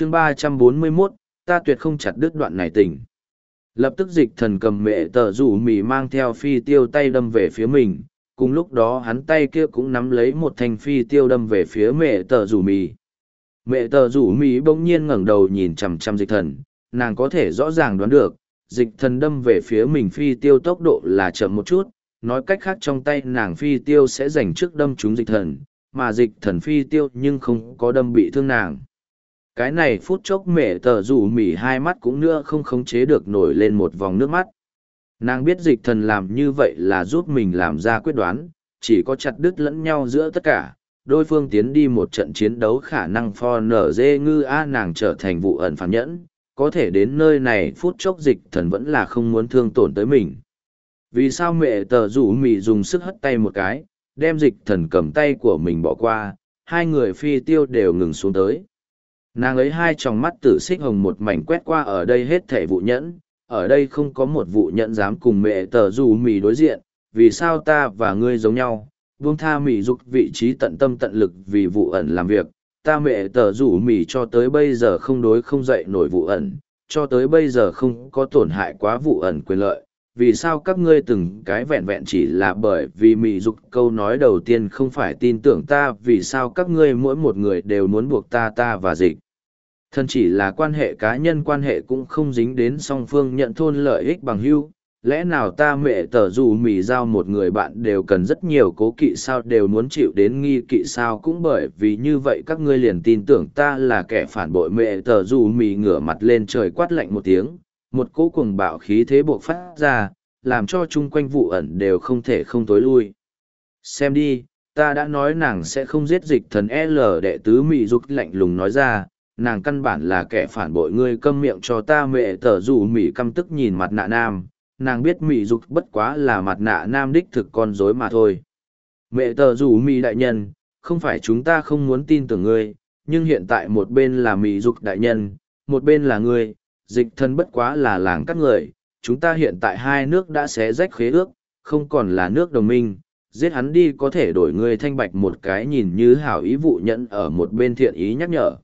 chương ba trăm bốn mươi 341, ta tuyệt không chặt đứt đoạn này tình. Lập tức dịch thần cầm mẹ tờ rủ mì mang theo phi tiêu tay đâm về phía mình, cùng lúc đó hắn tay kia cũng nắm lấy một thanh phi tiêu đâm về phía mẹ tờ rủ mì. Mẹ tờ rủ mì bỗng nhiên ngẩng đầu nhìn chằm chằm dịch thần, nàng có thể rõ ràng đoán được, dịch thần đâm về phía mình phi tiêu tốc độ là chậm một chút, nói cách khác trong tay nàng phi tiêu sẽ dành trước đâm trúng dịch thần, mà dịch thần phi tiêu nhưng không có đâm bị thương nàng. Cái này phút chốc mẹ tờ rủ mỉ hai mắt cũng nữa không khống chế được nổi lên một vòng nước mắt. Nàng biết dịch thần làm như vậy là giúp mình làm ra quyết đoán, chỉ có chặt đứt lẫn nhau giữa tất cả, đôi phương tiến đi một trận chiến đấu khả năng pho nở dê ngư a nàng trở thành vụ ẩn phản nhẫn, có thể đến nơi này phút chốc dịch thần vẫn là không muốn thương tổn tới mình. Vì sao mẹ tờ rủ mỉ dùng sức hất tay một cái, đem dịch thần cầm tay của mình bỏ qua, hai người phi tiêu đều ngừng xuống tới. Nàng ấy hai tròng mắt tử xích hồng một mảnh quét qua ở đây hết thể vụ nhẫn, ở đây không có một vụ nhẫn dám cùng mẹ tờ rủ mì đối diện, vì sao ta và ngươi giống nhau, buông tha mì dục vị trí tận tâm tận lực vì vụ ẩn làm việc, ta mẹ tờ rủ mì cho tới bây giờ không đối không dậy nổi vụ ẩn, cho tới bây giờ không có tổn hại quá vụ ẩn quyền lợi. Vì sao các ngươi từng cái vẹn vẹn chỉ là bởi vì mị dục câu nói đầu tiên không phải tin tưởng ta, vì sao các ngươi mỗi một người đều muốn buộc ta ta và dịch. Thân chỉ là quan hệ cá nhân, quan hệ cũng không dính đến song phương nhận thôn lợi ích bằng hữu. Lẽ nào ta mẹ tờ dù mì giao một người bạn đều cần rất nhiều cố kỵ sao, đều muốn chịu đến nghi kỵ sao? Cũng bởi vì như vậy các ngươi liền tin tưởng ta là kẻ phản bội mẹ tờ dù mì ngửa mặt lên trời quát lạnh một tiếng một cỗ cuồng bạo khí thế buộc phát ra, làm cho chung quanh vụ ẩn đều không thể không tối lui. Xem đi, ta đã nói nàng sẽ không giết dịch thần l đệ tứ mị dục lạnh lùng nói ra, nàng căn bản là kẻ phản bội ngươi câm miệng cho ta mẹ tở dù mị căm tức nhìn mặt nạ nam. Nàng biết mỹ dục bất quá là mặt nạ nam đích thực con rối mà thôi. Mẹ tở rủ mỹ đại nhân, không phải chúng ta không muốn tin tưởng ngươi, nhưng hiện tại một bên là mỹ dục đại nhân, một bên là ngươi dịch thân bất quá là làng các người chúng ta hiện tại hai nước đã xé rách khế ước không còn là nước đồng minh giết hắn đi có thể đổi ngươi thanh bạch một cái nhìn như hảo ý vụ nhẫn ở một bên thiện ý nhắc nhở.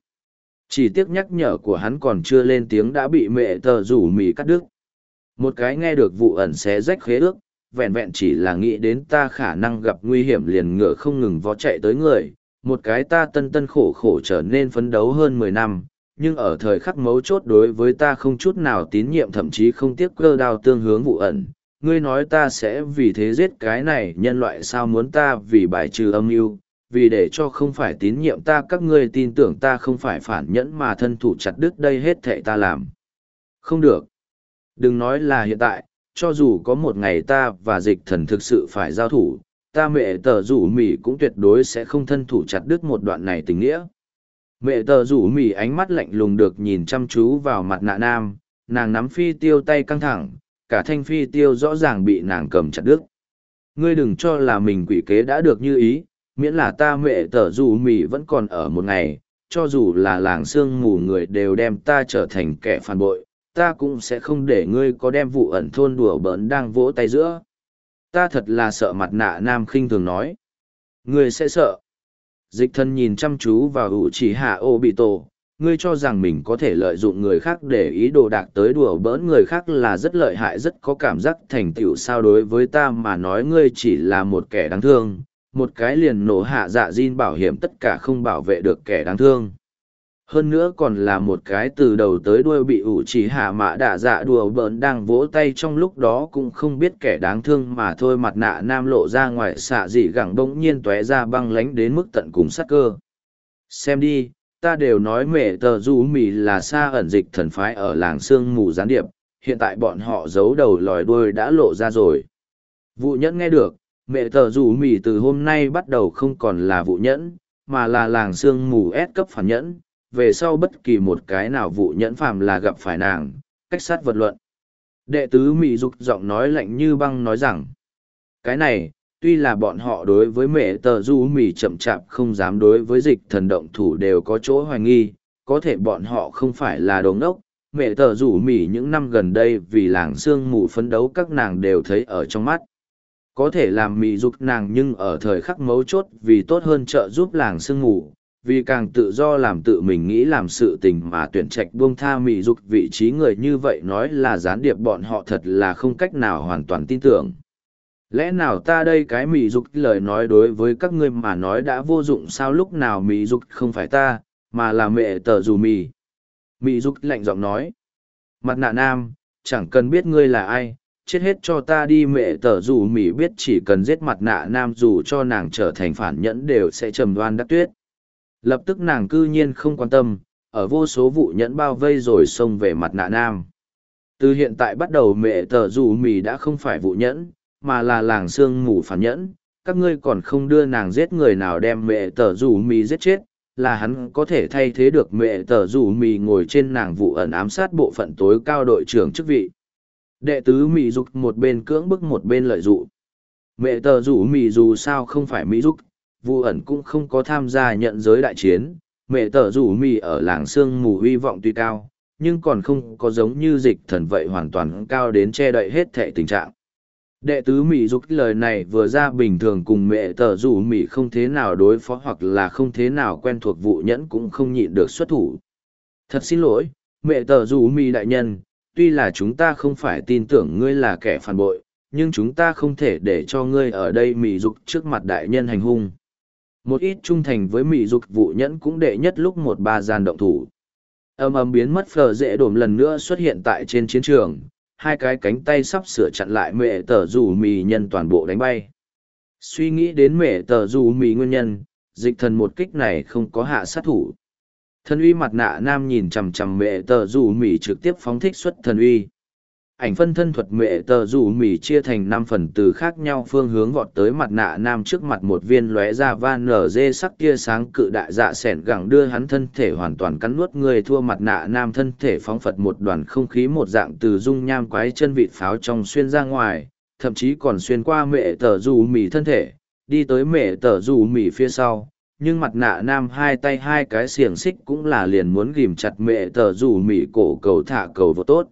Chỉ tiếc nhắc nhở của hắn còn chưa lên tiếng đã bị mẹ tờ rủ mì cắt đứt. Một cái nghe được vụ ẩn xé rách khế ước, vẹn vẹn chỉ là nghĩ đến ta khả năng gặp nguy hiểm liền ngựa không ngừng vó chạy tới người, một cái ta tân tân khổ khổ trở nên phấn đấu hơn mười năm, nhưng ở thời khắc mấu chốt đối với ta không chút nào tín nhiệm thậm chí không tiếc cơ đao tương hướng vụ ẩn. Ngươi nói ta sẽ vì thế giết cái này nhân loại sao muốn ta vì bài trừ âm mưu vì để cho không phải tín nhiệm ta các ngươi tin tưởng ta không phải phản nhẫn mà thân thủ chặt đứt đây hết thệ ta làm. Không được. Đừng nói là hiện tại, cho dù có một ngày ta và dịch thần thực sự phải giao thủ, ta mẹ tờ rủ mỉ cũng tuyệt đối sẽ không thân thủ chặt đứt một đoạn này tình nghĩa. Mẹ tờ rủ mỉ ánh mắt lạnh lùng được nhìn chăm chú vào mặt nạ nam, nàng nắm phi tiêu tay căng thẳng, cả thanh phi tiêu rõ ràng bị nàng cầm chặt đứt. Ngươi đừng cho là mình quỷ kế đã được như ý, miễn là ta mẹ tờ rủ mỉ vẫn còn ở một ngày, cho dù là làng sương mù người đều đem ta trở thành kẻ phản bội, ta cũng sẽ không để ngươi có đem vụ ẩn thôn đùa bỡn đang vỗ tay giữa. Ta thật là sợ mặt nạ nam khinh thường nói. Ngươi sẽ sợ. Dịch thân nhìn chăm chú vào ủ chỉ hạ ô bị tổ. Ngươi cho rằng mình có thể lợi dụng người khác để ý đồ đạc tới đùa bỡn người khác là rất lợi hại rất có cảm giác thành tựu sao đối với ta mà nói ngươi chỉ là một kẻ đáng thương, một cái liền nổ hạ dạ diên bảo hiểm tất cả không bảo vệ được kẻ đáng thương hơn nữa còn là một cái từ đầu tới đuôi bị ủ chỉ hạ mã đạ dạ đùa bỡn đang vỗ tay trong lúc đó cũng không biết kẻ đáng thương mà thôi mặt nạ nam lộ ra ngoài xạ dị gẳng bỗng nhiên tóe ra băng lánh đến mức tận cùng sắc cơ. Xem đi, ta đều nói mẹ tờ du mì là xa ẩn dịch thần phái ở làng sương mù gián điệp, hiện tại bọn họ giấu đầu lòi đuôi đã lộ ra rồi. Vụ nhẫn nghe được, mẹ tờ du mì từ hôm nay bắt đầu không còn là vụ nhẫn, mà là làng sương mù ép cấp phản nhẫn về sau bất kỳ một cái nào vụ nhẫn phàm là gặp phải nàng, cách sát vật luận. Đệ tứ Mỹ Dục giọng nói lạnh như băng nói rằng, cái này, tuy là bọn họ đối với mẹ tờ du Mỹ chậm chạp không dám đối với dịch thần động thủ đều có chỗ hoài nghi, có thể bọn họ không phải là đồ ngốc. Mẹ tờ rủ Mỹ những năm gần đây vì làng xương mù phấn đấu các nàng đều thấy ở trong mắt. Có thể làm Mỹ dục nàng nhưng ở thời khắc mấu chốt vì tốt hơn trợ giúp làng sương mù, vì càng tự do làm tự mình nghĩ làm sự tình mà tuyển trạch buông tha mỹ dục vị trí người như vậy nói là gián điệp bọn họ thật là không cách nào hoàn toàn tin tưởng. Lẽ nào ta đây cái mỹ dục lời nói đối với các ngươi mà nói đã vô dụng sao lúc nào mỹ dục không phải ta, mà là mẹ tờ dù mì? Mỹ dục lạnh giọng nói. Mặt nạ nam, chẳng cần biết ngươi là ai, chết hết cho ta đi mẹ tờ dù mì biết chỉ cần giết mặt nạ nam dù cho nàng trở thành phản nhẫn đều sẽ trầm đoan đắc tuyết lập tức nàng cư nhiên không quan tâm, ở vô số vụ nhẫn bao vây rồi xông về mặt nạ nam. Từ hiện tại bắt đầu mẹ tờ dù mì đã không phải vụ nhẫn, mà là làng sương mù phản nhẫn. Các ngươi còn không đưa nàng giết người nào đem mẹ tờ dù mì giết chết, là hắn có thể thay thế được mẹ tờ dù mì ngồi trên nàng vụ ẩn ám sát bộ phận tối cao đội trưởng chức vị. Đệ tứ mì dục một bên cưỡng bức một bên lợi dụ mẹ tờ dù mì dù sao không phải mỹ dục vụ ẩn cũng không có tham gia nhận giới đại chiến, mẹ Tở dù mì ở làng sương mù hy vọng tuy cao, nhưng còn không có giống như dịch thần vậy hoàn toàn cao đến che đậy hết thệ tình trạng. Đệ tứ mỹ dục lời này vừa ra bình thường cùng mẹ tờ dù mỹ không thế nào đối phó hoặc là không thế nào quen thuộc vụ nhẫn cũng không nhịn được xuất thủ. Thật xin lỗi, mẹ tờ dù mỹ đại nhân, tuy là chúng ta không phải tin tưởng ngươi là kẻ phản bội, nhưng chúng ta không thể để cho ngươi ở đây mỹ dục trước mặt đại nhân hành hung một ít trung thành với mỹ dục vụ nhẫn cũng đệ nhất lúc một ba gian động thủ. Âm âm biến mất phờ dễ đổm lần nữa xuất hiện tại trên chiến trường, hai cái cánh tay sắp sửa chặn lại mẹ tờ rủ mì nhân toàn bộ đánh bay. Suy nghĩ đến mẹ tờ rủ mì nguyên nhân, dịch thần một kích này không có hạ sát thủ. Thần uy mặt nạ nam nhìn chằm chằm mẹ tờ rủ mì trực tiếp phóng thích xuất thần uy ảnh phân thân thuật mệ tờ rủ mỉ chia thành năm phần từ khác nhau phương hướng vọt tới mặt nạ nam trước mặt một viên lóe ra van nở dê sắc tia sáng cự đại dạ s ẻ n gẳng đưa hắn thân thể hoàn toàn cắn nuốt người thua mặt nạ nam thân thể phóng phật một đoàn không khí một dạng từ dung nham quái chân vịt pháo trong xuyên ra ngoài, thậm chí còn xuyên qua mệ tờ rủ mỉ thân thể, đi tới mệ tờ rủ mỉ phía sau. Nhưng mặt nạ nam hai tay hai cái xiềng xích cũng là liền muốn ghìm chặt mệ tờ rủ mỉ cổ cầu thả cầu vô tốt.